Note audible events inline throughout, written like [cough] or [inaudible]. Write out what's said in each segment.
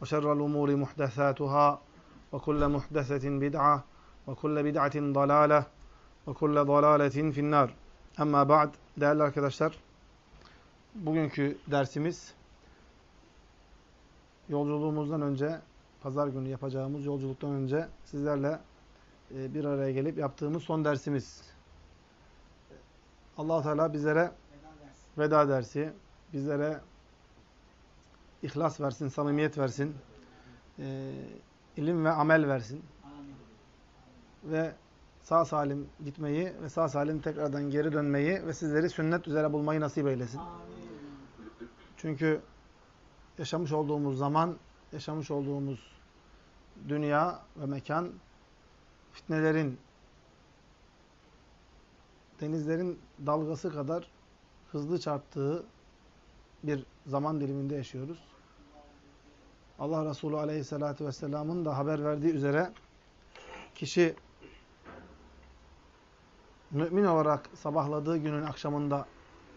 وشر الأمور محدثاتها وكل محدثة بدعة وكل بدعة ضلالة وكل ضلالة في النار Ama ba'd değerli arkadaşlar bugünkü dersimiz yolculuğumuzdan önce pazar günü yapacağımız yolculuktan önce sizlerle e, bir araya gelip yaptığımız son dersimiz. Allah Teala bizlere veda dersi, bizlere ihlas versin, samimiyet versin, e, ilim ve amel versin. Ve sağ salim gitmeyi ve sağ salim tekrardan geri dönmeyi ve sizleri sünnet üzere bulmayı nasip eylesin. Çünkü yaşamış olduğumuz zaman, yaşamış olduğumuz dünya ve mekan fitnelerin, denizlerin dalgası kadar hızlı çarptığı bir zaman diliminde yaşıyoruz. Allah Resulü Aleyhisselatü Vesselam'ın da haber verdiği üzere kişi mümin olarak sabahladığı günün akşamında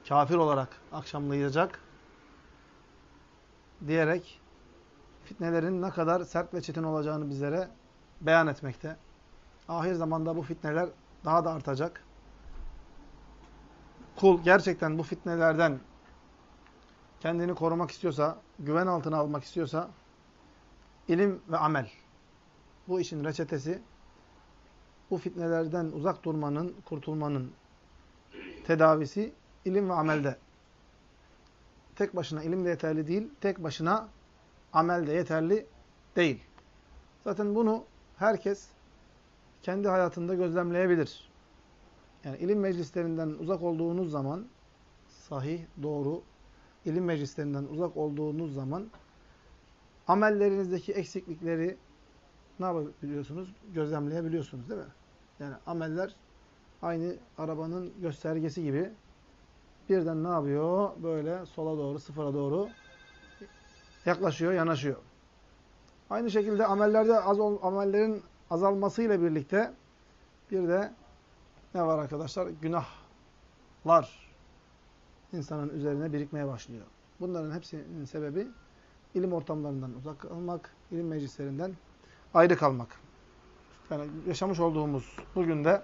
kafir olarak akşamlayacak diyerek fitnelerin ne kadar sert ve çetin olacağını bizlere beyan etmekte. Ahir zamanda bu fitneler daha da artacak. Kul gerçekten bu fitnelerden kendini korumak istiyorsa, güven altına almak istiyorsa ilim ve amel. Bu işin reçetesi bu fitnelerden uzak durmanın, kurtulmanın tedavisi ilim ve amelde. Tek başına ilim de yeterli değil, tek başına amel de yeterli değil. Zaten bunu herkes kendi hayatında gözlemleyebilir. Yani ilim meclislerinden uzak olduğunuz zaman, sahih, doğru, ilim meclislerinden uzak olduğunuz zaman amellerinizdeki eksiklikleri ne yapabiliyorsunuz? Gözlemleyebiliyorsunuz değil mi? Yani ameller aynı arabanın göstergesi gibi birden ne yapıyor? Böyle sola doğru, sıfıra doğru yaklaşıyor, yanaşıyor. Aynı şekilde amellerde az amellerin azalmasıyla birlikte bir de ne var arkadaşlar? Günahlar insanın üzerine birikmeye başlıyor. Bunların hepsinin sebebi ilim ortamlarından uzak kalmak, ilim meclislerinden ayrı kalmak. Yani yaşamış olduğumuz bugün de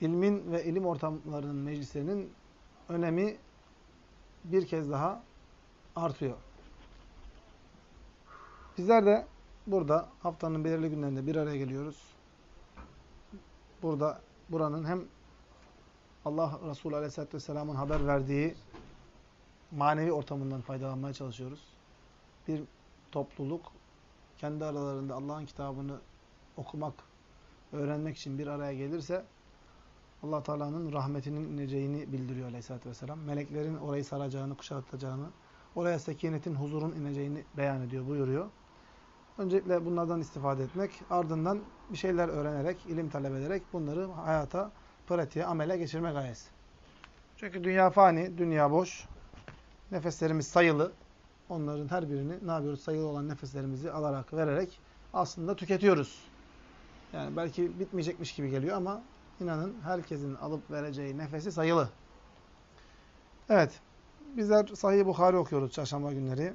ilmin ve ilim ortamlarının, meclislerinin önemi bir kez daha artıyor. Bizler de burada haftanın belirli günlerinde bir araya geliyoruz. Burada buranın hem Allah Resulü Aleyhisselatü Vesselam'ın haber verdiği manevi ortamından faydalanmaya çalışıyoruz. Bir topluluk kendi aralarında Allah'ın kitabını okumak, öğrenmek için bir araya gelirse Allah Teala'nın rahmetinin ineceğini bildiriyor Aleyhisselatü Vesselam. Meleklerin orayı saracağını, kuşatacağını, oraya sekinetin, huzurun ineceğini beyan ediyor, buyuruyor. Öncelikle bunlardan istifade etmek, ardından bir şeyler öğrenerek, ilim talep ederek bunları hayata, pratiğe, amele geçirme gayesi. Çünkü dünya fani, dünya boş, nefeslerimiz sayılı. Onların her birini ne yapıyoruz? Sayılı olan nefeslerimizi alarak, vererek aslında tüketiyoruz. Yani belki bitmeyecekmiş gibi geliyor ama inanın herkesin alıp vereceği nefesi sayılı. Evet, bizler Sahih Bukhari okuyoruz çarşamba günleri.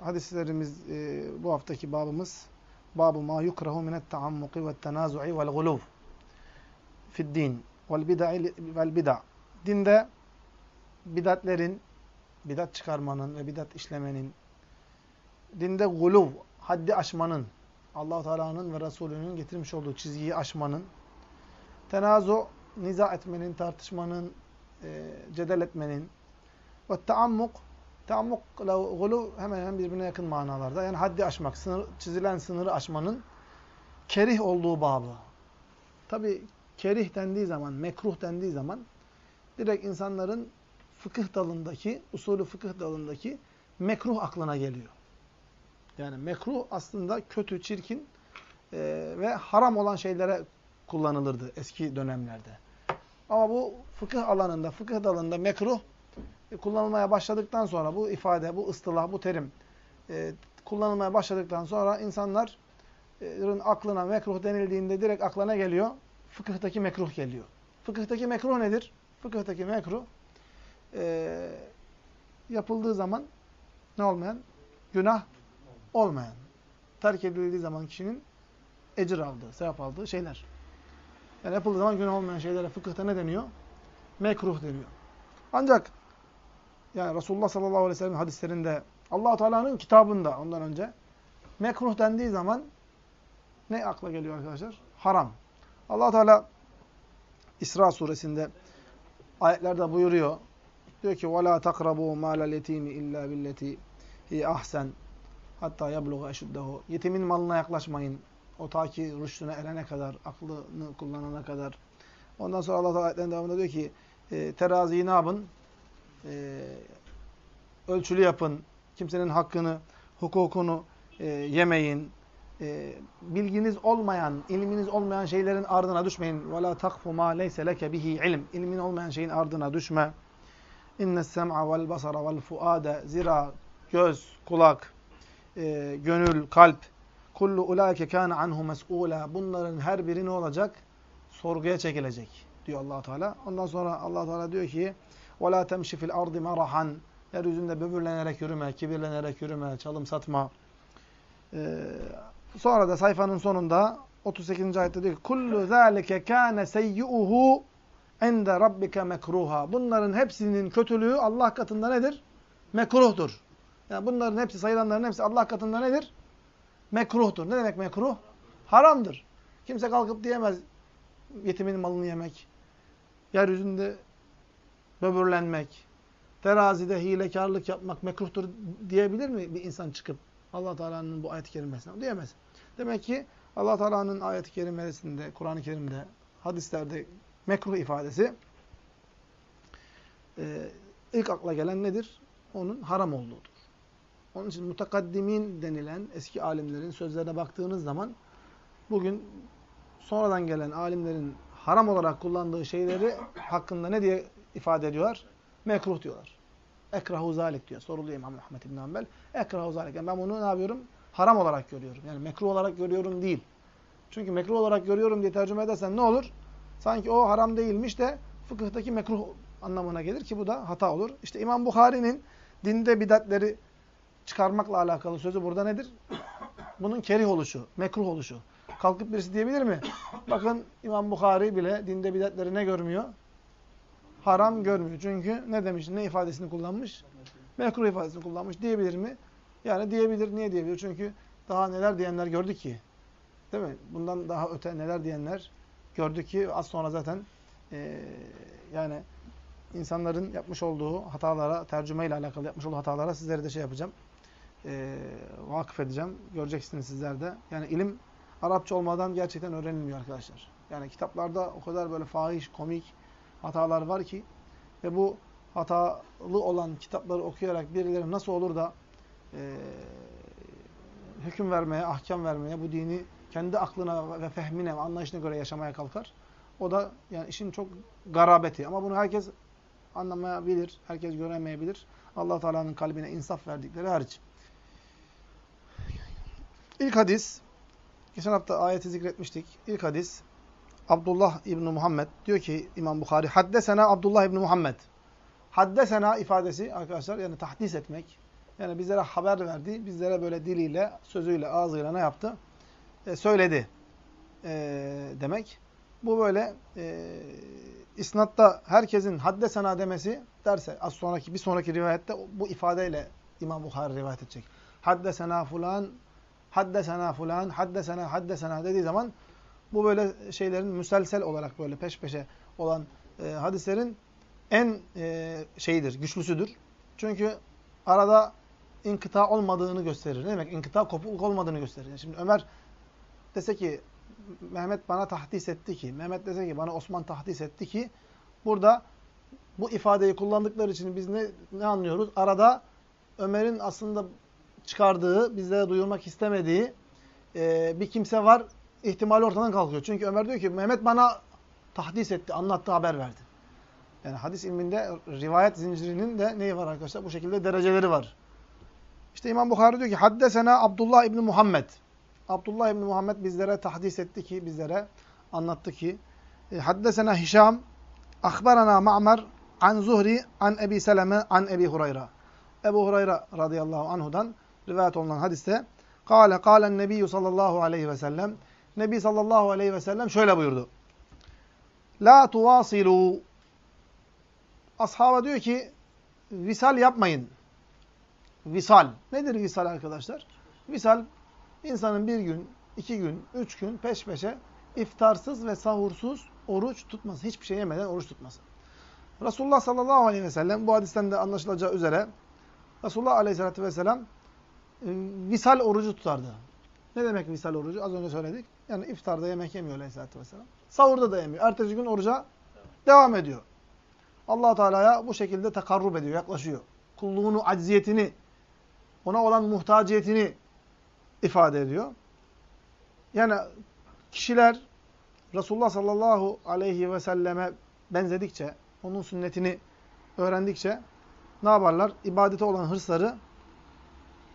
Hadislerimiz, e, bu haftaki babımız Babu ma yukrahu minet taammuki ve tenazu'i vel guluv fid din vel bid'i vel bid'a. Dinde bidatlerin, bidat çıkarmanın ve bidat işlemenin dinde guluv, haddi aşmanın, allah Teala'nın ve Resulünün getirmiş olduğu çizgiyi aşmanın, tenazu, niza etmenin, tartışmanın, e, cedel etmenin ve taammuk, taammuk ile guluv hemen hemen birbirine yakın manalarda. Yani haddi aşmak, sınır, çizilen sınırı aşmanın kerih olduğu babı. Tabi kerih dendiği zaman, mekruh dendiği zaman direkt insanların fıkıh dalındaki, usulü fıkıh dalındaki mekruh aklına geliyor. Yani mekruh aslında kötü, çirkin e, ve haram olan şeylere kullanılırdı eski dönemlerde. Ama bu fıkıh alanında, fıkıh dalında mekruh e, kullanılmaya başladıktan sonra bu ifade, bu ıstılah, bu terim e, kullanılmaya başladıktan sonra insanların aklına mekruh denildiğinde direkt aklına geliyor? Fıkıhtaki mekruh geliyor. Fıkıhtaki mekruh nedir? Fıkıhtaki mekruh e, yapıldığı zaman ne olmayan? Günah olmayan. Terk edildiği zaman kişinin ecir aldığı, sevap aldığı şeyler. Yani yapıldığı zaman günah olmayan şeylere fıkıhta ne deniyor? Mekruh deniyor. Ancak yani Resulullah sallallahu aleyhi ve sellem hadislerinde allah Teala'nın kitabında ondan önce mekruh dendiği zaman ne akla geliyor arkadaşlar? Haram allah Teala İsra suresinde ayetlerde buyuruyor. Diyor ki وَلَا تَقْرَبُوا مَالَ الْيَتِيمِ اِلَّا بِالَّتِي هِي ahsen hatta yabluğa eşuddehu. Yetimin malına yaklaşmayın. O ta ki rüştüne erene kadar, aklını kullanana kadar. Ondan sonra Allah Teala ayetlerinin devamında diyor ki e, teraziyi ne yapın? E, ölçülü yapın. Kimsenin hakkını, hukukunu e, yemeyin. E, bilginiz olmayan, ilminiz olmayan şeylerin ardına düşmeyin. وَلَا تَقْفُ مَا لَيْسَ لَكَ بِهِ ilim. İlmin olmayan şeyin ardına düşme. İnne sem'a vel basara vel fuade zira göz, kulak, e, gönül, kalp kullu ulaike kana anhu mes'ula. Bunların her biri ne olacak? Sorguya çekilecek diyor Allah Teala. Ondan sonra Allah Teala diyor ki: "Ve la temşi fil ardı marahan." Yeryüzünde böbürlenerek yürüme, kibirlenerek yürüme, çalım satma. Ee, sonra da sayfanın sonunda 38. ayette diyor ki: "Kullu zalike kana seyyi'uhu ende rabbike mekruha. Bunların hepsinin kötülüğü Allah katında nedir? Mekruhtur. Yani bunların hepsi, sayılanların hepsi Allah katında nedir? Mekruhtur. Ne demek mekruh? Haramdır. Kimse kalkıp diyemez yetimin malını yemek, yeryüzünde böbürlenmek, terazide hilekarlık yapmak mekruhtur diyebilir mi bir insan çıkıp Allah Teala'nın bu ayet-i kerimesine? Diyemez. Demek ki Allah Teala'nın ayet-i kerimesinde, Kur'an-ı Kerim'de, hadislerde mekruh ifadesi e, ilk akla gelen nedir? Onun haram olduğudur. Onun için mutakaddimin denilen eski alimlerin sözlerine baktığınız zaman bugün sonradan gelen alimlerin haram olarak kullandığı şeyleri hakkında ne diye ifade ediyorlar? Mekruh diyorlar. Ekrahu zalik diyor. Soruluyor İmam Ahmet İbn Hanbel. Ekrahu zalik. Yani ben bunu ne yapıyorum? Haram olarak görüyorum. Yani mekruh olarak görüyorum değil. Çünkü mekruh olarak görüyorum diye tercüme edersen ne olur? Sanki o haram değilmiş de fıkıhtaki mekruh anlamına gelir ki bu da hata olur. İşte İmam Bukhari'nin dinde bidatleri çıkarmakla alakalı sözü burada nedir? [coughs] Bunun kerih oluşu, mekruh oluşu. Kalkıp birisi diyebilir mi? [coughs] Bakın İmam Bukhari bile dinde bidatleri ne görmüyor? Haram görmüyor. Çünkü ne demiş, ne ifadesini kullanmış? Mekruh ifadesini kullanmış. Diyebilir mi? Yani diyebilir. Niye diyebilir? Çünkü daha neler diyenler gördü ki. Değil mi? Bundan daha öte neler diyenler gördü ki az sonra zaten e, yani insanların yapmış olduğu hatalara, tercüme ile alakalı yapmış olduğu hatalara sizlere de şey yapacağım. E, vakıf edeceğim. Göreceksiniz sizler de. Yani ilim Arapça olmadan gerçekten öğrenilmiyor arkadaşlar. Yani kitaplarda o kadar böyle fahiş, komik hatalar var ki ve bu hatalı olan kitapları okuyarak birileri nasıl olur da e, hüküm vermeye, ahkam vermeye, bu dini kendi aklına ve fehmine ve anlayışına göre yaşamaya kalkar. O da yani işin çok garabeti. Ama bunu herkes anlamayabilir, herkes göremeyebilir. allah Teala'nın kalbine insaf verdikleri hariç. İlk hadis, geçen hafta ayeti zikretmiştik. İlk hadis, Abdullah İbni Muhammed diyor ki İmam Bukhari, Haddesena Abdullah İbni Muhammed. Haddesena ifadesi arkadaşlar yani tahdis etmek. Yani bizlere haber verdi, bizlere böyle diliyle, sözüyle, ağzıyla ne yaptı? E, söyledi e, demek. Bu böyle e, isnatta herkesin haddesena demesi derse az sonraki bir sonraki rivayette bu ifadeyle İmam Bukhari rivayet edecek. haddesena fulan, haddesena fulan, haddesena, haddesena dediği zaman bu böyle şeylerin müselsel olarak böyle peş peşe olan e, hadislerin en e, şeyidir, güçlüsüdür. Çünkü arada inkıta olmadığını gösterir. Ne demek? İnkıta kopukluk olmadığını gösterir. Şimdi Ömer dese ki Mehmet bana tahdis etti ki, Mehmet dese ki bana Osman tahdis etti ki burada bu ifadeyi kullandıkları için biz ne, ne anlıyoruz? Arada Ömer'in aslında çıkardığı, bizlere duyurmak istemediği e, bir kimse var. İhtimali ortadan kalkıyor. Çünkü Ömer diyor ki Mehmet bana tahdis etti, anlattı, haber verdi. Yani hadis ilminde rivayet zincirinin de neyi var arkadaşlar? Bu şekilde dereceleri var. İşte İmam Bukhari diyor ki Haddesena Abdullah İbni Muhammed. Abdullah İbni Muhammed bizlere tahdis etti ki, bizlere anlattı ki e, Haddesena Hişam Akbarana Ma'mar an Zuhri an Ebi Seleme an Ebi Hurayra. Ebu Hurayra radıyallahu anhudan rivayet olunan hadiste Kale kâlen nebiyyü sallallahu aleyhi ve sellem Nebi sallallahu aleyhi ve sellem şöyle buyurdu. La tuvasilu Ashaba diyor ki visal yapmayın. Visal. Nedir visal arkadaşlar? Visal insanın bir gün, iki gün, üç gün peş peşe iftarsız ve sahursuz oruç tutması. Hiçbir şey yemeden oruç tutması. Resulullah sallallahu aleyhi ve sellem bu hadisten de anlaşılacağı üzere Resulullah aleyhissalatü vesselam e, visal orucu tutardı. Ne demek visal orucu? Az önce söyledik. Yani iftarda yemek yemiyor aleyhissalatü vesselam. Sahurda da yemiyor. Ertesi gün oruca devam ediyor. allah Teala'ya bu şekilde takarrub ediyor, yaklaşıyor. Kulluğunu, acziyetini, ona olan muhtaciyetini ifade ediyor. Yani kişiler Resulullah sallallahu aleyhi ve selleme benzedikçe, onun sünnetini öğrendikçe ne yaparlar? İbadete olan hırsları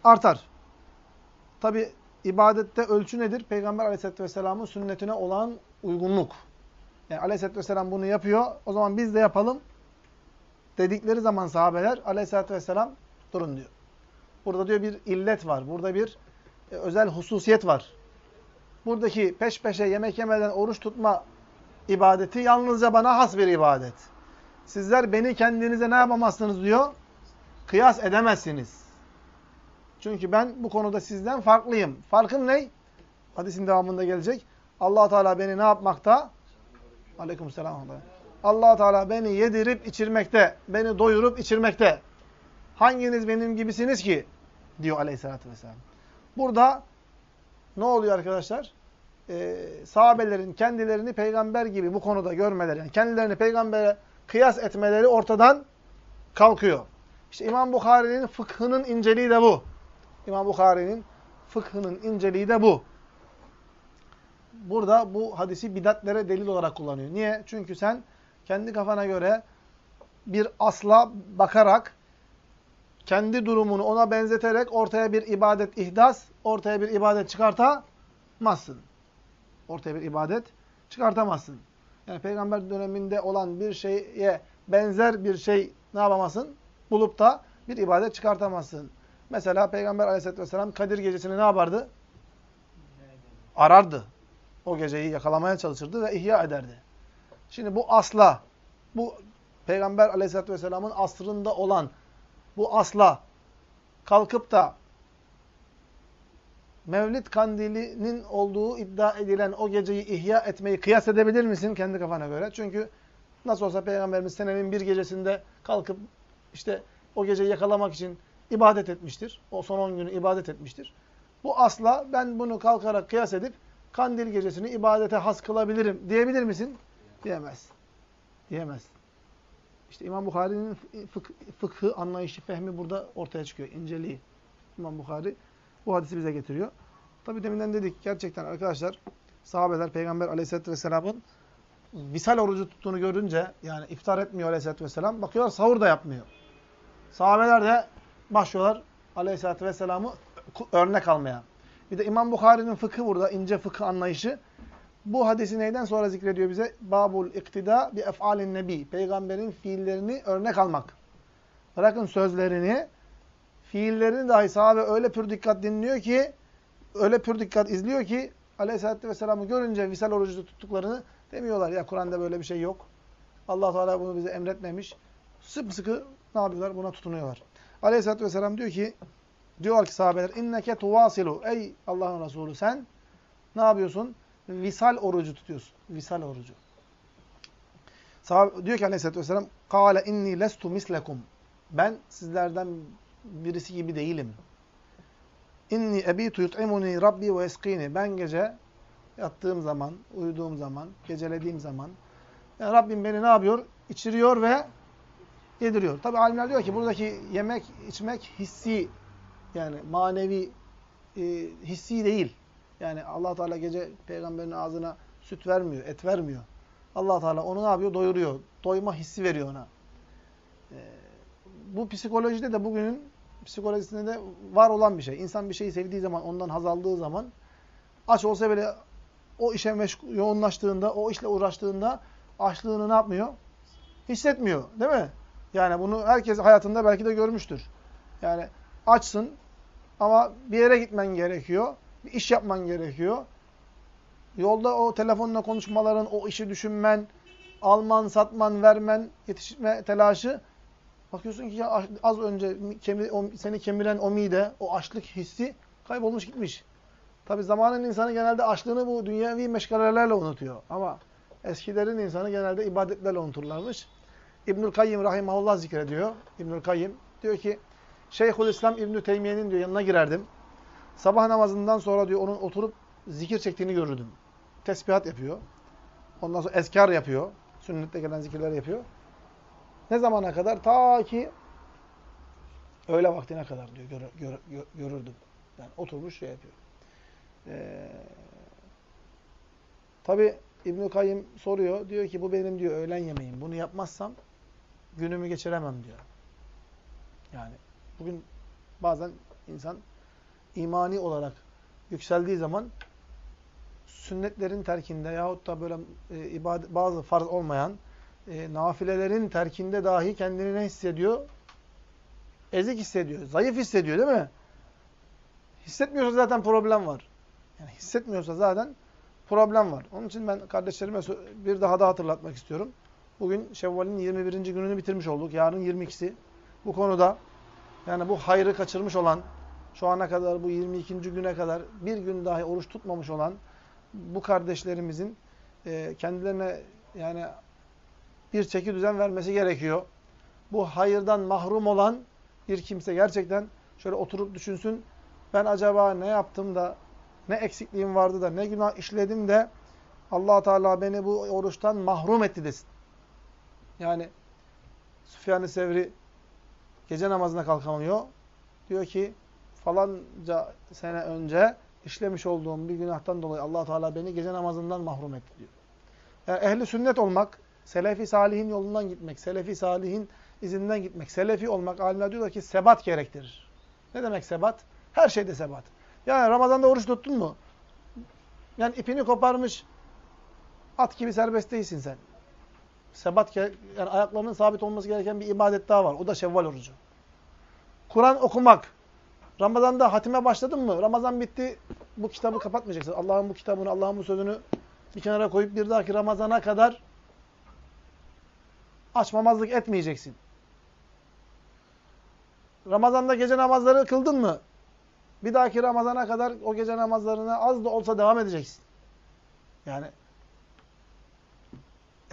artar. Tabi ibadette ölçü nedir? Peygamber aleyhisselatü vesselamın sünnetine olan uygunluk. Yani aleyhisselatü vesselam bunu yapıyor, o zaman biz de yapalım dedikleri zaman sahabeler aleyhisselatü vesselam durun diyor. Burada diyor bir illet var, burada bir e, özel hususiyet var. Buradaki peş peşe yemek yemeden oruç tutma ibadeti yalnızca bana has bir ibadet. Sizler beni kendinize ne yapamazsınız diyor? Kıyas edemezsiniz. Çünkü ben bu konuda sizden farklıyım. Farkım ne? Hadisin devamında gelecek. allah Teala beni ne yapmakta? Aleykümselam. allah Teala beni yedirip içirmekte. Beni doyurup içirmekte. Hanginiz benim gibisiniz ki? Diyor aleyhissalatü vesselam. Burada ne oluyor arkadaşlar? Ee, sahabelerin kendilerini peygamber gibi bu konuda görmeleri, yani kendilerini peygambere kıyas etmeleri ortadan kalkıyor. İşte İmam Bukhari'nin fıkhının inceliği de bu. İmam Bukhari'nin fıkhının inceliği de bu. Burada bu hadisi bidatlere delil olarak kullanıyor. Niye? Çünkü sen kendi kafana göre bir asla bakarak kendi durumunu ona benzeterek ortaya bir ibadet ihdas, ortaya bir ibadet çıkartamazsın. Ortaya bir ibadet çıkartamazsın. Yani peygamber döneminde olan bir şeye benzer bir şey ne yapamazsın? Bulup da bir ibadet çıkartamazsın. Mesela Peygamber aleyhisselatü vesselam Kadir gecesini ne yapardı? Arardı. O geceyi yakalamaya çalışırdı ve ihya ederdi. Şimdi bu asla, bu Peygamber aleyhisselatü vesselamın asrında olan bu asla kalkıp da Mevlid kandilinin olduğu iddia edilen o geceyi ihya etmeyi kıyas edebilir misin kendi kafana göre? Çünkü nasıl olsa Peygamberimiz senenin bir gecesinde kalkıp işte o geceyi yakalamak için ibadet etmiştir. O son 10 günü ibadet etmiştir. Bu asla ben bunu kalkarak kıyas edip kandil gecesini ibadete has kılabilirim diyebilir misin? Diyemez. Diyemez. İşte İmam Bukhari'nin fık fıkhı, anlayışı, fehmi burada ortaya çıkıyor. İnceliği. İmam Bukhari bu hadisi bize getiriyor. Tabi deminden dedik gerçekten arkadaşlar sahabeler Peygamber aleyhissalatü vesselamın visal orucu tuttuğunu görünce yani iftar etmiyor aleyhissalatü vesselam bakıyorlar sahur da yapmıyor. Sahabeler de başlıyorlar aleyhissalatü vesselamı örnek almaya. Bir de İmam Bukhari'nin fıkhı burada ince fıkıh anlayışı. Bu hadisi neyden sonra zikrediyor bize? Babul iktida bi ef'alin nebi. Peygamberin fiillerini örnek almak. Bırakın sözlerini, fiillerini dahi sahabe öyle pür dikkat dinliyor ki, öyle pür dikkat izliyor ki, aleyhissalatü vesselam'ı görünce visal orucu tuttuklarını demiyorlar. Ya Kur'an'da böyle bir şey yok. allah Teala bunu bize emretmemiş. Sımsıkı ne yapıyorlar? Buna tutunuyorlar. Aleyhisselatü vesselam diyor ki, Diyor ki sahabeler inneke tuvasilu. Ey Allah'ın Resulü sen ne yapıyorsun? Visal orucu tutuyorsun. Visal orucu. Sahabe, diyor ki aleyhissalatü vesselam Kale inni lestu mislekum. Ben sizlerden birisi gibi değilim. İnni ebitu yut'imuni rabbi ve eskini. Ben gece yattığım zaman, uyuduğum zaman, gecelediğim zaman yani Rabbim beni ne yapıyor? İçiriyor ve yediriyor. Tabi alimler diyor ki buradaki yemek, içmek hissi yani manevi e, hissi değil. Yani allah Teala gece peygamberin ağzına süt vermiyor, et vermiyor. allah Teala onu ne yapıyor? Doyuruyor. Doyma hissi veriyor ona. E, bu psikolojide de bugünün psikolojisinde de var olan bir şey. İnsan bir şeyi sevdiği zaman, ondan haz aldığı zaman aç olsa bile o işe yoğunlaştığında, o işle uğraştığında açlığını ne yapmıyor? Hissetmiyor. Değil mi? Yani bunu herkes hayatında belki de görmüştür. Yani açsın ama bir yere gitmen gerekiyor. Bir iş yapman gerekiyor. Yolda o telefonla konuşmaların, o işi düşünmen, alman, satman, vermen, yetişme telaşı. Bakıyorsun ki ya az önce kemir, o, seni kemiren o mide, o açlık hissi kaybolmuş gitmiş. Tabi zamanın insanı genelde açlığını bu dünyevi meşgalelerle unutuyor. Ama eskilerin insanı genelde ibadetlerle unuturlarmış. İbnül Kayyim rahimahullah zikrediyor. İbnül Kayyim diyor ki Şeyhülislam İbnü Teymiye'nin diyor yanına girerdim. Sabah namazından sonra diyor onun oturup zikir çektiğini görürdüm. Tesbihat yapıyor. Ondan sonra ezkar yapıyor. Sünnette gelen zikirleri yapıyor. Ne zamana kadar? Ta ki öğle vaktine kadar diyor gör, gör, gör, görürdüm. Yani oturmuş şey yapıyor. Ee, Tabi İbn-i Kayyım soruyor. Diyor ki bu benim diyor öğlen yemeğim. Bunu yapmazsam günümü geçiremem diyor. Yani bugün bazen insan imani olarak yükseldiği zaman sünnetlerin terkinde yahut da böyle e, ibadet, bazı farz olmayan e, nafilelerin terkinde dahi kendini ne hissediyor? Ezik hissediyor, zayıf hissediyor değil mi? Hissetmiyorsa zaten problem var. Yani hissetmiyorsa zaten problem var. Onun için ben kardeşlerime bir daha da hatırlatmak istiyorum. Bugün Şevval'in 21. gününü bitirmiş olduk. Yarın 22'si. Bu konuda yani bu hayrı kaçırmış olan, şu ana kadar bu 22. güne kadar bir gün dahi oruç tutmamış olan bu kardeşlerimizin e, kendilerine yani bir çeki düzen vermesi gerekiyor. Bu hayırdan mahrum olan bir kimse gerçekten şöyle oturup düşünsün. Ben acaba ne yaptım da ne eksikliğim vardı da ne günah işledim de allah Teala beni bu oruçtan mahrum etti desin. Yani Süfyan-ı Sevri gece namazına kalkamıyor. Diyor ki falanca sene önce işlemiş olduğum bir günahtan dolayı allah Teala beni gece namazından mahrum etti diyor. Yani ehli sünnet olmak, selefi salihin yolundan gitmek, selefi salihin izinden gitmek, selefi olmak alimler diyorlar ki sebat gerektirir. Ne demek sebat? Her şeyde sebat. Yani Ramazan'da oruç tuttun mu? Yani ipini koparmış at gibi serbest değilsin sen. Sebat, yani ayaklarının sabit olması gereken bir ibadet daha var. O da şevval orucu. Kur'an okumak. Ramazan'da hatime başladın mı? Ramazan bitti. Bu kitabı kapatmayacaksın. Allah'ın bu kitabını, Allah'ın bu sözünü bir kenara koyup bir dahaki Ramazan'a kadar açmamazlık etmeyeceksin. Ramazan'da gece namazları kıldın mı? Bir dahaki Ramazan'a kadar o gece namazlarına az da olsa devam edeceksin. Yani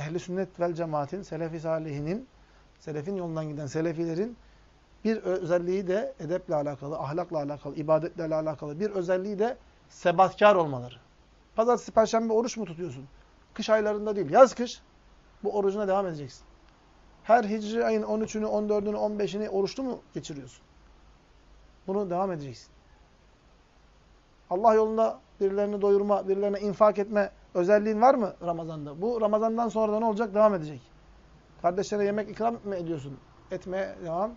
ehli sünnet vel cemaatin, selefi salihinin, selefin yolundan giden selefilerin bir özelliği de edeple alakalı, ahlakla alakalı, ibadetle alakalı bir özelliği de sebatkar olmaları. Pazartesi, perşembe oruç mu tutuyorsun? Kış aylarında değil, yaz kış bu orucuna devam edeceksin. Her hicri ayın 13'ünü, 14'ünü, 15'ini oruçlu mu geçiriyorsun? Bunu devam edeceksin. Allah yolunda birilerini doyurma, birilerine infak etme özelliğin var mı Ramazan'da? Bu Ramazan'dan sonra da ne olacak? Devam edecek. Kardeşlere yemek ikram mı ediyorsun? Etmeye devam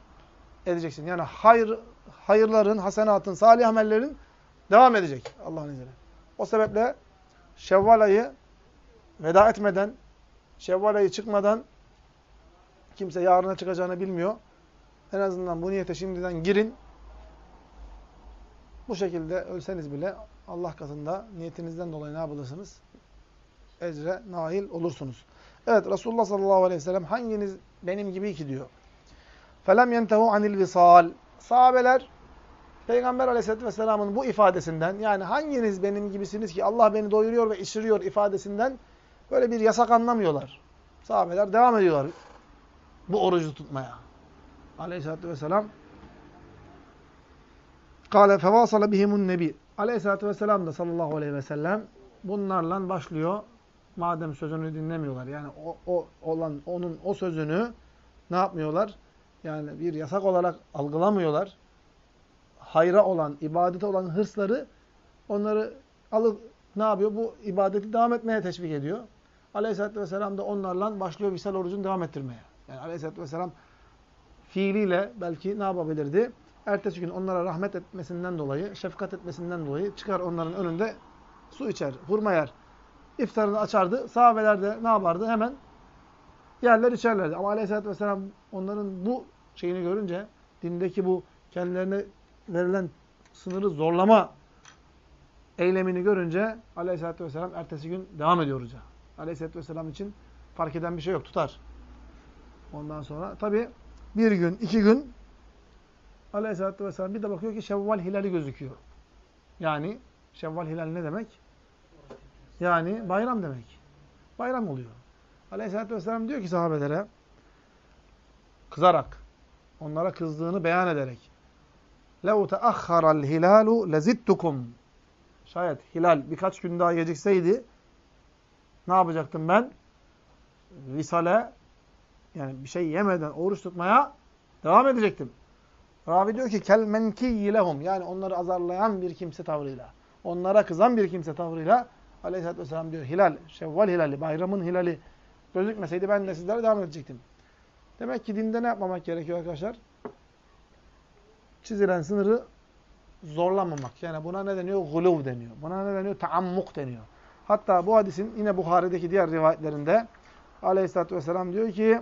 edeceksin. Yani hayır, hayırların, hasenatın, salih amellerin devam edecek Allah'ın izniyle. O sebeple Şevval ayı veda etmeden, Şevval ayı çıkmadan kimse yarına çıkacağını bilmiyor. En azından bu niyete şimdiden girin. Bu şekilde ölseniz bile Allah katında niyetinizden dolayı ne yapılırsınız? ecre nail olursunuz. Evet Resulullah sallallahu aleyhi ve sellem hanginiz benim gibi ki diyor. Felem yentehu anil visal. Sahabeler Peygamber aleyhissalatü vesselamın bu ifadesinden yani hanginiz benim gibisiniz ki Allah beni doyuruyor ve içiriyor ifadesinden böyle bir yasak anlamıyorlar. Sahabeler devam ediyorlar bu orucu tutmaya. Aleyhissalatü vesselam Kale fevasala bihimun nebi. Aleyhissalatü vesselam da sallallahu aleyhi ve sellem bunlarla başlıyor Madem sözünü dinlemiyorlar. Yani o, o olan onun o sözünü ne yapmıyorlar? Yani bir yasak olarak algılamıyorlar. Hayra olan, ibadete olan hırsları onları alıp ne yapıyor? Bu ibadeti devam etmeye teşvik ediyor. Aleyhisselatü vesselam da onlarla başlıyor visal orucunu devam ettirmeye. Yani Aleyhisselatü vesselam fiiliyle belki ne yapabilirdi? Ertesi gün onlara rahmet etmesinden dolayı, şefkat etmesinden dolayı çıkar onların önünde su içer, hurma yer. İftarını açardı. Sahabeler de ne yapardı? Hemen yerler içerlerdi. Ama aleyhissalatü vesselam onların bu şeyini görünce, dindeki bu kendilerine verilen sınırı zorlama eylemini görünce aleyhissalatü vesselam ertesi gün devam ediyor oruca. Aleyhissalatü vesselam için fark eden bir şey yok. Tutar. Ondan sonra tabi bir gün, iki gün Aleyhisselatü Vesselam bir de bakıyor ki Şevval hilali gözüküyor. Yani Şevval hilali ne demek? Yani bayram demek. Bayram oluyor. Aleyhisselatü Vesselam diyor ki sahabelere kızarak, onlara kızdığını beyan ederek لَوْ تَأَخَّرَ الْهِلَالُ لَزِدْتُكُمْ Şayet hilal birkaç gün daha gecikseydi ne yapacaktım ben? Visale yani bir şey yemeden oruç tutmaya devam edecektim. Ravi diyor ki kel menkiyyi lehum yani onları azarlayan bir kimse tavrıyla, onlara kızan bir kimse tavrıyla Aleyhisselatü Vesselam diyor hilal, şevval hilali, bayramın hilali gözükmeseydi ben de sizlere devam edecektim. Demek ki dinde ne yapmamak gerekiyor arkadaşlar? Çizilen sınırı zorlamamak. Yani buna ne deniyor? Guluv deniyor. Buna ne deniyor? Taammuk deniyor. Hatta bu hadisin yine Bukhari'deki diğer rivayetlerinde Aleyhisselatü Vesselam diyor ki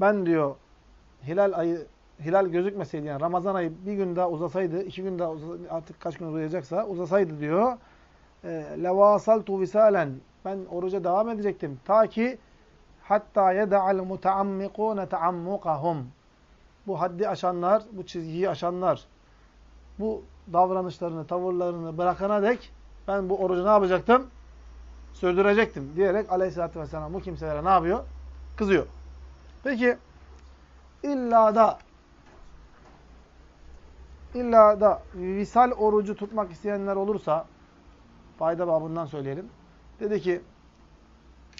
ben diyor hilal ayı hilal gözükmeseydi yani Ramazan ayı bir gün daha uzasaydı, iki gün daha uzasaydı, artık kaç gün uzayacaksa uzasaydı diyor. E, Levasaltu visalen ben oruca devam edecektim. Ta ki hatta yeda'al mutaammikune taammukahum. Bu haddi aşanlar, bu çizgiyi aşanlar, bu davranışlarını, tavırlarını bırakana dek ben bu orucu ne yapacaktım? Sürdürecektim diyerek aleyhissalatü vesselam bu kimselere ne yapıyor? Kızıyor. Peki illa da illa da visal orucu tutmak isteyenler olursa fayda babından söyleyelim. Dedi ki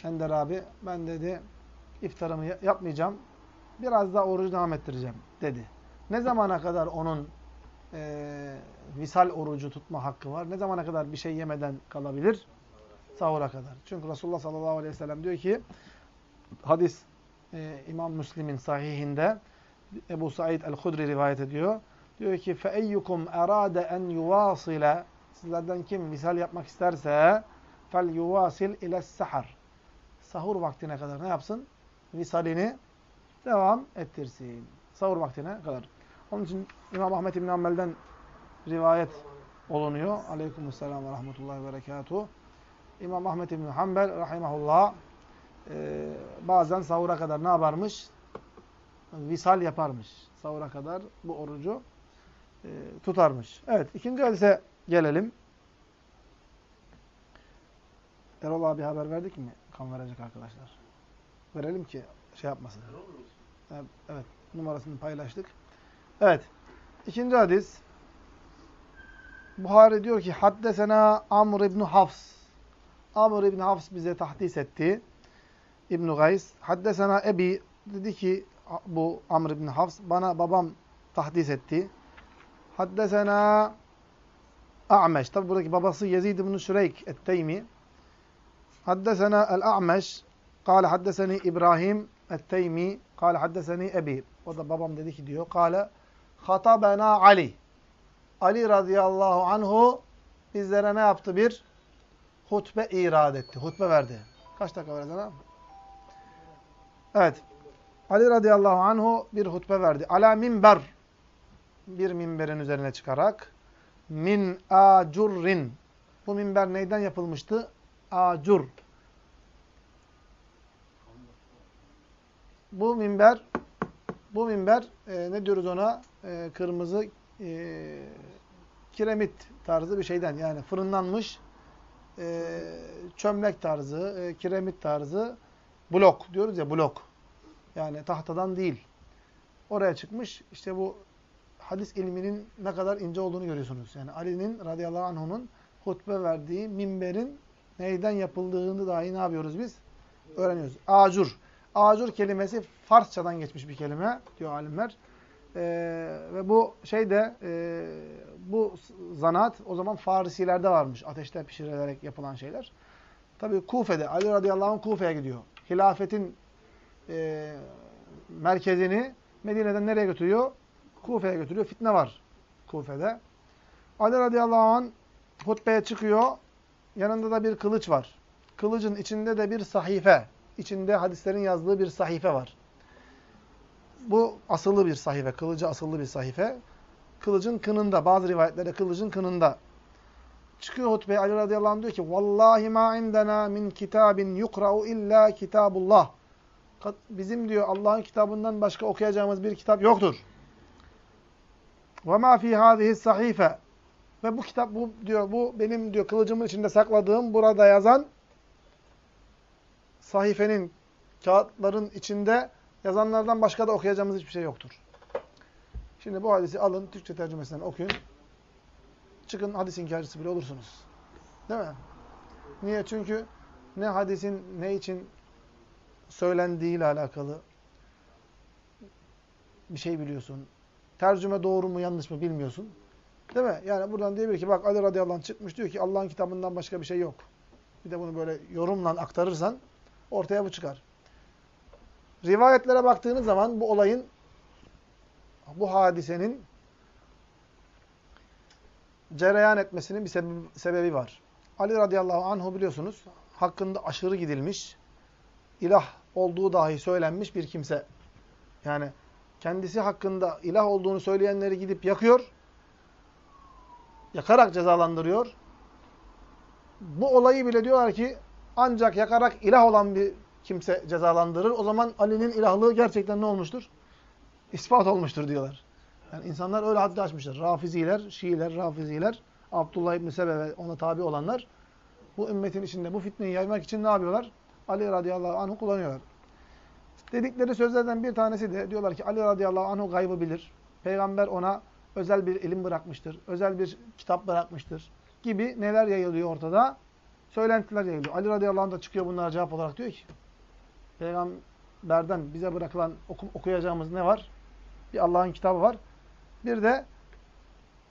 Ender abi ben dedi iftarımı yapmayacağım. Biraz daha orucu devam ettireceğim dedi. Ne zamana kadar onun e, visal orucu tutma hakkı var? Ne zamana kadar bir şey yemeden kalabilir? Sahura kadar. Çünkü Resulullah sallallahu aleyhi ve sellem diyor ki hadis e, İmam Müslim'in sahihinde Ebu Said el-Hudri rivayet ediyor. Diyor ki فَاَيُّكُمْ اَرَادَ اَنْ يُوَاصِلَ Sizlerden kim visal yapmak isterse فَلْيُوَاسِلْ اِلَى السَّحَرِ Sahur vaktine kadar ne yapsın? Visalini devam ettirsin. Sahur vaktine kadar. Onun için İmam Ahmet İbn Ammel'den rivayet olunuyor. Aleykümselam ve rahmetullahi ve berekatuhu. İmam Ahmet İbn Hanbel rahimahullah e, bazen sahura kadar ne yaparmış? Visal yaparmış. Sahura kadar bu orucu e, tutarmış. Evet, ikinci hadise gelelim. Erol abi haber verdik mi? Kan verecek arkadaşlar. Verelim ki şey yapmasın. Evet, numarasını paylaştık. Evet, ikinci hadis. Buhari diyor ki, Haddesena Amr ibn Hafs. Amr ibn Hafs bize tahdis etti. İbn Gays. Haddesena Ebi dedi ki bu Amr ibn Hafs bana babam tahdis etti. Haddesena A'meş. Tabi buradaki babası Yezid ibn Şureyk et-Teymi. Haddesena el-A'meş. Kale haddeseni İbrahim et-Teymi. Kale haddeseni Ebi. O da babam dedi ki diyor. Kale hatabena Ali. Ali radıyallahu anhu bizlere ne yaptı? Bir hutbe irad etti. Hutbe verdi. Kaç dakika var sana? Evet. Ali radıyallahu anhu bir hutbe verdi. Ala minber. Bir minberin üzerine çıkarak. Min acurrin. Bu minber neyden yapılmıştı? Acur. Bu minber bu minber e, ne diyoruz ona? E, kırmızı e, kiremit tarzı bir şeyden yani fırınlanmış e, çömlek tarzı, e, kiremit tarzı blok diyoruz ya blok. Yani tahtadan değil. Oraya çıkmış. İşte bu hadis ilminin ne kadar ince olduğunu görüyorsunuz. Yani Ali'nin radıyallahu anh'unun hutbe verdiği minberin neyden yapıldığını dahi ne yapıyoruz biz? Öğreniyoruz. Acur. Acur kelimesi Farsçadan geçmiş bir kelime diyor alimler. Ee, ve bu şey de e, bu zanaat o zaman Farisilerde varmış. Ateşte pişirilerek yapılan şeyler. Tabi Kufe'de Ali radıyallahu anh Kufe'ye gidiyor. Hilafetin e, merkezini Medine'den nereye götürüyor? Kufe'ye götürüyor. Fitne var Kufe'de. Ali radıyallahu anh hutbeye çıkıyor. Yanında da bir kılıç var. Kılıcın içinde de bir sahife. İçinde hadislerin yazdığı bir sahife var. Bu asıllı bir sahife. Kılıcı asıllı bir sahife. Kılıcın kınında. Bazı rivayetlerde kılıcın kınında. Çıkıyor hutbeye Ali radıyallahu anh diyor ki Vallahi ma indena min kitabin yukra'u illa kitabullah. Bizim diyor Allah'ın kitabından başka okuyacağımız bir kitap yoktur. Ve ma fi hadihi sahife. Ve bu kitap bu diyor bu benim diyor kılıcımın içinde sakladığım burada yazan sahifenin kağıtların içinde yazanlardan başka da okuyacağımız hiçbir şey yoktur. Şimdi bu hadisi alın Türkçe tercümesinden okuyun. Çıkın hadis inkarcısı bile olursunuz. Değil mi? Niye? Çünkü ne hadisin ne için söylendiğiyle alakalı bir şey biliyorsun. Tercüme doğru mu yanlış mı bilmiyorsun. Değil mi? Yani buradan diyebilir ki bak Ali radıyallahu anh çıkmış diyor ki Allah'ın kitabından başka bir şey yok. Bir de bunu böyle yorumla aktarırsan ortaya bu çıkar. Rivayetlere baktığınız zaman bu olayın bu hadisenin cereyan etmesinin bir sebebi var. Ali radıyallahu anhu biliyorsunuz hakkında aşırı gidilmiş, ilah olduğu dahi söylenmiş bir kimse. Yani kendisi hakkında ilah olduğunu söyleyenleri gidip yakıyor, yakarak cezalandırıyor. Bu olayı bile diyorlar ki ancak yakarak ilah olan bir kimse cezalandırır. O zaman Ali'nin ilahlığı gerçekten ne olmuştur? İspat olmuştur diyorlar. Yani insanlar öyle haddi açmışlar. Rafiziler, Şiiler, Rafiziler, Abdullah İbni Sebe ve ona tabi olanlar bu ümmetin içinde bu fitneyi yaymak için ne yapıyorlar? Ali radıyallahu anh'u kullanıyorlar. Dedikleri sözlerden bir tanesi de diyorlar ki Ali radıyallahu anh'u gaybı bilir. Peygamber ona özel bir ilim bırakmıştır. Özel bir kitap bırakmıştır. Gibi neler yayılıyor ortada? Söylentiler yayılıyor. Ali radıyallahu anh da çıkıyor bunlara cevap olarak diyor ki Peygamberden bize bırakılan oku, okuyacağımız ne var? Bir Allah'ın kitabı var. Bir de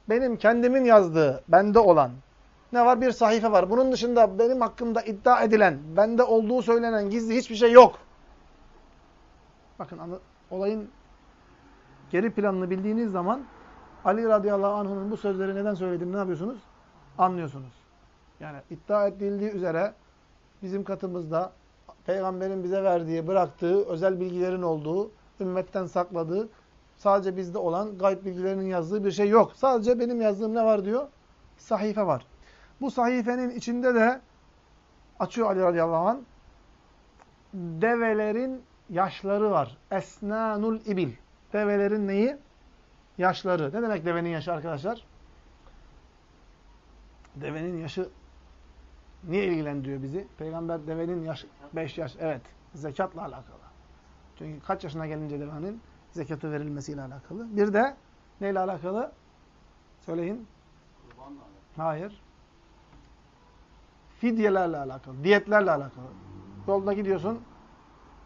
benim kendimin yazdığı, bende olan ne var? Bir sahife var. Bunun dışında benim hakkımda iddia edilen, bende olduğu söylenen gizli hiçbir şey yok. Bakın olayın geri planını bildiğiniz zaman Ali radıyallahu anh'ın bu sözleri neden söylediğini ne yapıyorsunuz? Anlıyorsunuz. Yani iddia edildiği üzere bizim katımızda Peygamberin bize verdiği, bıraktığı, özel bilgilerin olduğu, ümmetten sakladığı, sadece bizde olan gayb bilgilerinin yazdığı bir şey yok. Sadece benim yazdığım ne var diyor? Sahife var. Bu sahifenin içinde de açıyor Ali radıyallahu anh develerin yaşları var. Esnanul ibil. Develerin neyi? Yaşları. Ne demek devenin yaşı arkadaşlar? Devenin yaşı niye ilgilendiriyor bizi? Peygamber devenin yaşı 5 yaş. Evet. Zekatla alakalı. Çünkü kaç yaşına gelince devenin zekatı verilmesiyle alakalı. Bir de neyle alakalı? Söyleyin. Hayır. Fidyelerle alakalı. Diyetlerle alakalı. Yolda gidiyorsun.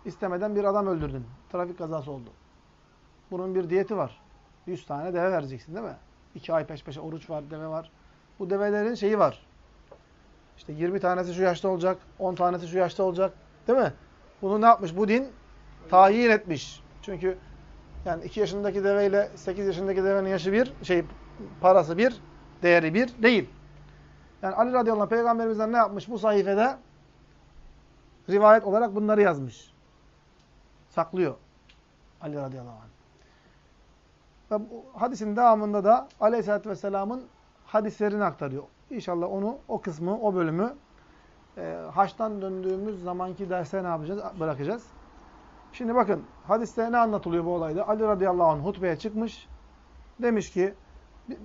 İstemeden bir adam öldürdün. Trafik kazası oldu. Bunun bir diyeti var. 100 tane deve vereceksin değil mi? 2 ay peş peşe oruç var, deve var. Bu develerin şeyi var. İşte 20 tanesi şu yaşta olacak, 10 tanesi şu yaşta olacak. Değil mi? Bunu ne yapmış? Bu din tayin etmiş. Çünkü yani 2 yaşındaki deveyle 8 yaşındaki devenin yaşı bir, şey parası bir, değeri bir değil. Yani Ali radıyallahu anh peygamberimizden ne yapmış? Bu sayfede rivayet olarak bunları yazmış. Saklıyor. Ali radıyallahu anh. Ve bu hadisin devamında da aleyhissalatü vesselamın hadislerini aktarıyor. İnşallah onu, o kısmı, o bölümü e, haçtan döndüğümüz zamanki derse ne yapacağız? Bırakacağız. Şimdi bakın hadiste ne anlatılıyor bu olayda? Ali radıyallahu anh hutbeye çıkmış. Demiş ki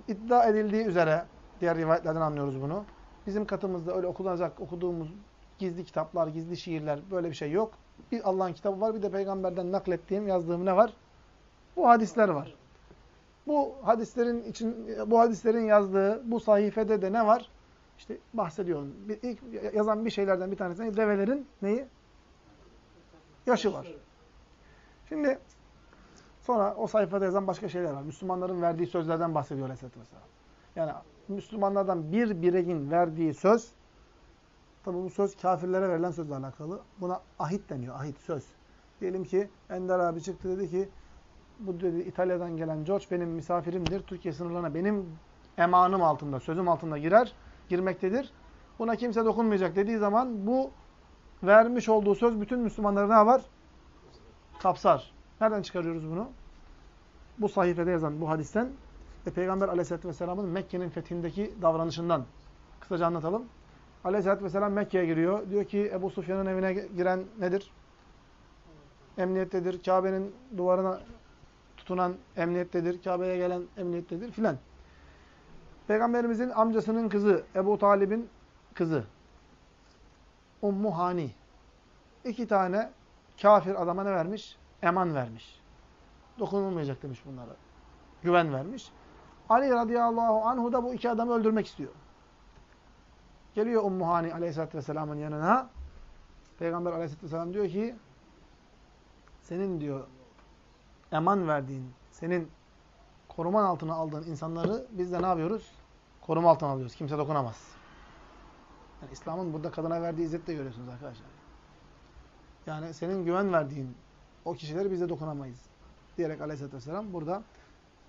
iddia edildiği üzere diğer rivayetlerden anlıyoruz bunu. Bizim katımızda öyle okunacak, okuduğumuz gizli kitaplar, gizli şiirler böyle bir şey yok. Bir Allah'ın kitabı var, bir de peygamberden naklettiğim, yazdığım ne var? Bu hadisler var. Bu hadislerin için bu hadislerin yazdığı bu sayfede de ne var? İşte bahsediyorum. Bir, ilk yazan bir şeylerden bir tanesi develerin neyi? Yaşı var. Şimdi sonra o sayfada yazan başka şeyler var. Müslümanların verdiği sözlerden bahsediyor Aleyhisselatü. Yani Müslümanlardan bir bireyin verdiği söz, tabi bu söz kafirlere verilen sözle alakalı. Buna ahit deniyor, ahit, söz. Diyelim ki Ender abi çıktı dedi ki, bu dedi İtalya'dan gelen George benim misafirimdir. Türkiye sınırlarına benim emanım altında, sözüm altında girer, girmektedir. Buna kimse dokunmayacak dediği zaman bu vermiş olduğu söz bütün Müslümanları ne var? Kapsar. Nereden çıkarıyoruz bunu? Bu sayfede yazan bu hadisten ve Peygamber aleyhissalatü vesselamın Mekke'nin fethindeki davranışından. Kısaca anlatalım. Aleyhissalatü vesselam Mekke'ye giriyor. Diyor ki Ebu Sufyan'ın evine giren nedir? Emniyettedir. Kabe'nin duvarına tutunan emniyettedir. Kabe'ye gelen emniyettedir filan. Peygamberimizin amcasının kızı Ebu Talib'in kızı Ummu Hani. İki tane kafir adama ne vermiş? Eman vermiş. Dokunulmayacak demiş bunlara. Güven vermiş. Ali radıyallahu anhu da bu iki adamı öldürmek istiyor. Geliyor Ummu Hani aleyhissalatü vesselamın yanına. Peygamber aleyhissalatü vesselam diyor ki senin diyor eman verdiğin, senin koruman altına aldığın insanları biz de ne yapıyoruz? Koruma altına alıyoruz. Kimse dokunamaz. Yani İslam'ın burada kadına verdiği izzet de görüyorsunuz arkadaşlar. Yani senin güven verdiğin o kişileri biz de dokunamayız. Diyerek aleyhissalatü vesselam burada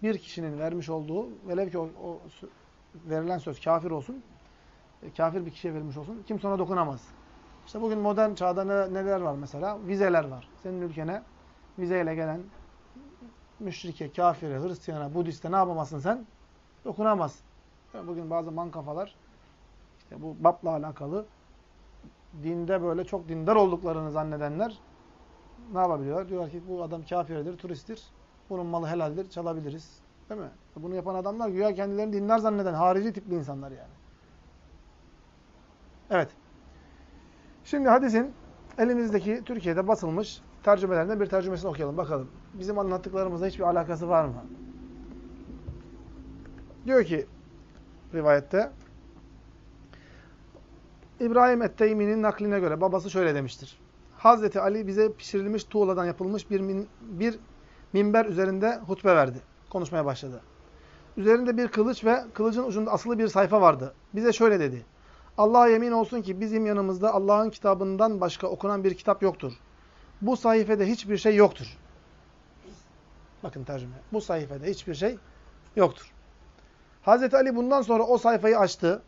bir kişinin vermiş olduğu, velev ki o, o verilen söz kafir olsun, kafir bir kişiye verilmiş olsun, kimse ona dokunamaz. İşte bugün modern çağda ne, neler var mesela? Vizeler var. Senin ülkene vizeyle gelen müşrike, kafire, Hristiyana, Budiste ne yapamazsın sen? Dokunamazsın. Bugün bazı mankafalar işte bu babla alakalı dinde böyle çok dindar olduklarını zannedenler ne yapabiliyorlar? Diyorlar ki bu adam kafirdir, turisttir. Bunun malı helaldir, çalabiliriz. Değil mi? Bunu yapan adamlar güya kendilerini dindar zanneden harici tipli insanlar yani. Evet. Şimdi hadisin elimizdeki Türkiye'de basılmış tercümelerinden bir tercümesini okuyalım bakalım. Bizim anlattıklarımızla hiçbir alakası var mı? Diyor ki rivayette İbrahim Etteymi'nin nakline göre babası şöyle demiştir. Hazreti Ali bize pişirilmiş tuğladan yapılmış bir, min, bir minber üzerinde hutbe verdi. Konuşmaya başladı. Üzerinde bir kılıç ve kılıcın ucunda asılı bir sayfa vardı. Bize şöyle dedi. Allah'a yemin olsun ki bizim yanımızda Allah'ın kitabından başka okunan bir kitap yoktur. Bu sayfede hiçbir şey yoktur. Bakın tercüme. Bu sayfede hiçbir şey yoktur. Hazreti Ali bundan sonra o sayfayı açtı.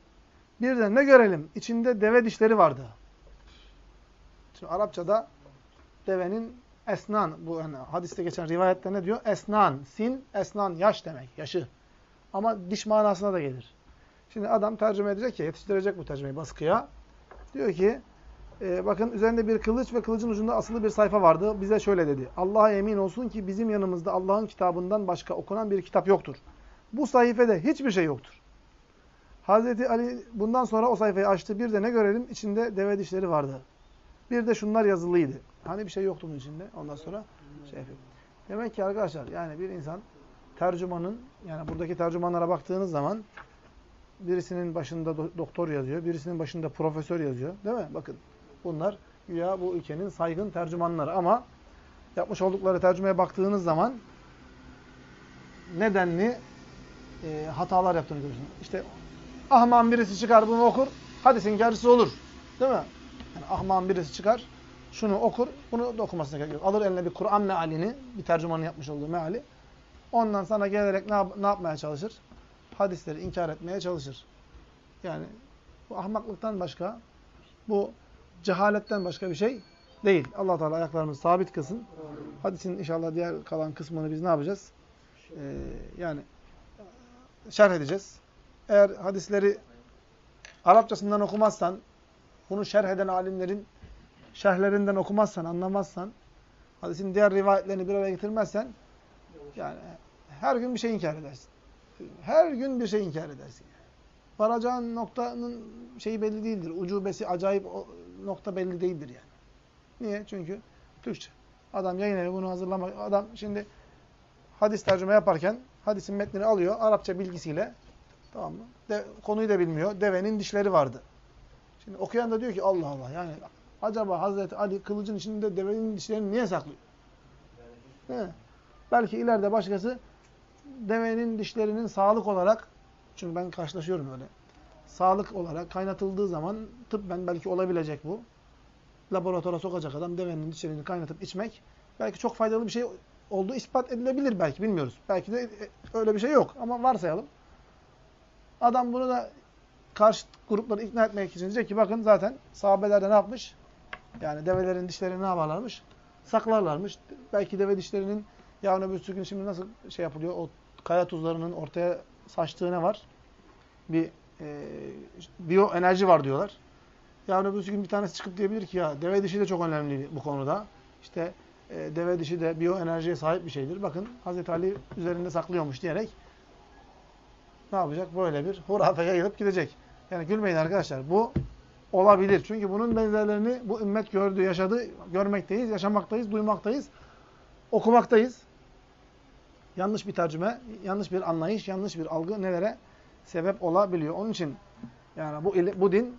Bir de ne görelim? İçinde deve dişleri vardı. Şimdi Arapçada devenin esnan, bu yani hadiste geçen rivayette ne diyor? Esnan, sin, esnan, yaş demek, yaşı. Ama diş manasına da gelir. Şimdi adam tercüme edecek ya, yetiştirecek bu tercümeyi baskıya. Diyor ki, e, bakın üzerinde bir kılıç ve kılıcın ucunda asılı bir sayfa vardı. Bize şöyle dedi. Allah'a emin olsun ki bizim yanımızda Allah'ın kitabından başka okunan bir kitap yoktur. Bu sayfede hiçbir şey yoktur. Hazreti Ali bundan sonra o sayfayı açtı. Bir de ne görelim? İçinde deve dişleri vardı. Bir de şunlar yazılıydı. Hani bir şey yoktu bunun içinde. Ondan sonra şey yapıyor. Demek ki arkadaşlar yani bir insan tercümanın yani buradaki tercümanlara baktığınız zaman birisinin başında do doktor yazıyor, birisinin başında profesör yazıyor. Değil mi? Bakın bunlar ya bu ülkenin saygın tercümanları ama yapmış oldukları tercümeye baktığınız zaman nedenli e, hatalar yaptığını görüyorsunuz. İşte ahman birisi çıkar bunu okur, hadisin gerisi olur. Değil mi? Yani ahman birisi çıkar, şunu okur, bunu da okumasına gerek. Alır eline bir Kur'an mealini, bir tercümanın yapmış olduğu meali. Ondan sana gelerek ne, yap ne yapmaya çalışır? Hadisleri inkar etmeye çalışır. Yani bu ahmaklıktan başka, bu cehaletten başka bir şey değil. allah Teala ayaklarımızı sabit kılsın. Hadisin inşallah diğer kalan kısmını biz ne yapacağız? Ee, yani şerh edeceğiz. Eğer hadisleri Arapçasından okumazsan, bunu şerh eden alimlerin şerhlerinden okumazsan, anlamazsan, hadisin diğer rivayetlerini bir araya getirmezsen, yani her gün bir şey inkar edersin. Her gün bir şey inkar edersin. Varacağın noktanın şeyi belli değildir. Ucubesi, acayip nokta belli değildir yani. Niye? Çünkü Türkçe. Adam yayın evi bunu hazırlamak. Adam şimdi hadis tercüme yaparken hadisin metnini alıyor Arapça bilgisiyle. Tamam mı? De, konuyu da bilmiyor. Devenin dişleri vardı. Şimdi okuyan da diyor ki Allah Allah yani acaba Hazreti Ali kılıcın içinde devenin dişlerini niye saklıyor? Belki ileride başkası devenin dişlerinin sağlık olarak çünkü ben karşılaşıyorum öyle. Sağlık olarak kaynatıldığı zaman tıbben belki olabilecek bu. Laboratuvara sokacak adam devenin dişlerini kaynatıp içmek belki çok faydalı bir şey olduğu ispat edilebilir belki bilmiyoruz. Belki de öyle bir şey yok ama varsayalım. Adam bunu da karşı grupları ikna etmek için diyecek ki bakın zaten sahabeler de ne yapmış? Yani develerin dişlerini ne yaparlarmış? Saklarlarmış. Belki deve dişlerinin yarın öbür gün şimdi nasıl şey yapılıyor? O kaya tuzlarının ortaya saçtığı ne var? Bir e, biyo enerji var diyorlar. Yarın öbür gün bir tanesi çıkıp diyebilir ki ya deve dişi de çok önemli bu konuda. İşte e, deve dişi de biyo enerjiye sahip bir şeydir. Bakın Hazreti Ali üzerinde saklıyormuş diyerek ne yapacak? Böyle bir hurafe yayılıp gidecek. Yani gülmeyin arkadaşlar. Bu olabilir. Çünkü bunun benzerlerini bu ümmet gördü, yaşadı, görmekteyiz, yaşamaktayız, duymaktayız, okumaktayız. Yanlış bir tercüme, yanlış bir anlayış, yanlış bir algı nelere sebep olabiliyor. Onun için yani bu bu din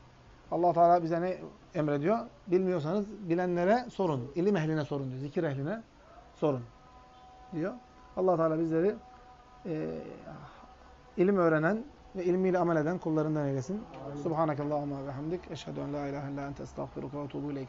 Allah Teala bize ne emrediyor? Bilmiyorsanız bilenlere sorun. İlim ehline sorun diyor. Zikir ehline sorun diyor. Allah Teala bizleri e, ilim öğrenen ve ilmiyle amel eden kullarından eylesin. Subhanakallahumma ve hamdik. Eşhedü en la ilahe illa ente estağfiruka ve etûbü ileyk.